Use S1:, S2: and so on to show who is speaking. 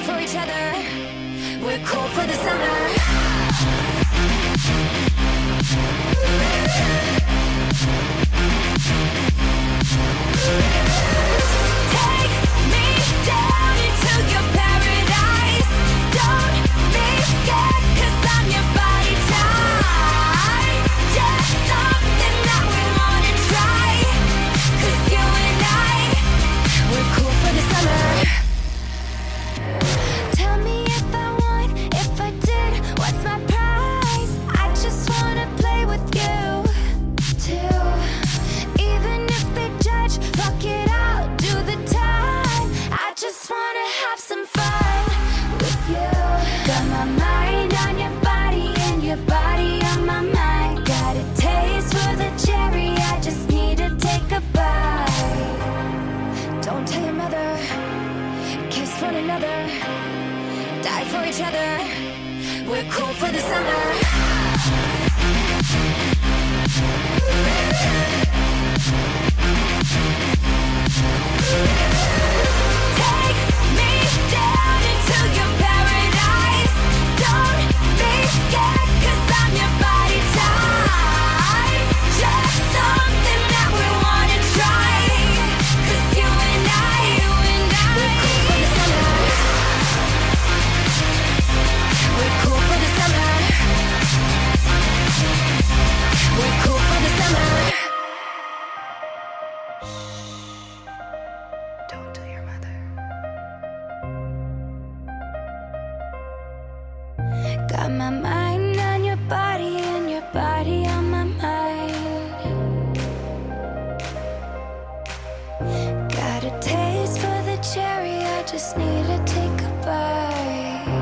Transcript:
S1: fight for each other. We're cool for the summer. Some fun with you. Got my mind on your body and your body on my mind. Got a taste for the cherry, I just need to take a bite. Don't tell your mother, kiss one another die for each other. We're cool for the summer. Don't tell your mother. Got my mind on your body and your body on my mind. Got a taste for the cherry, I just need to take a bite.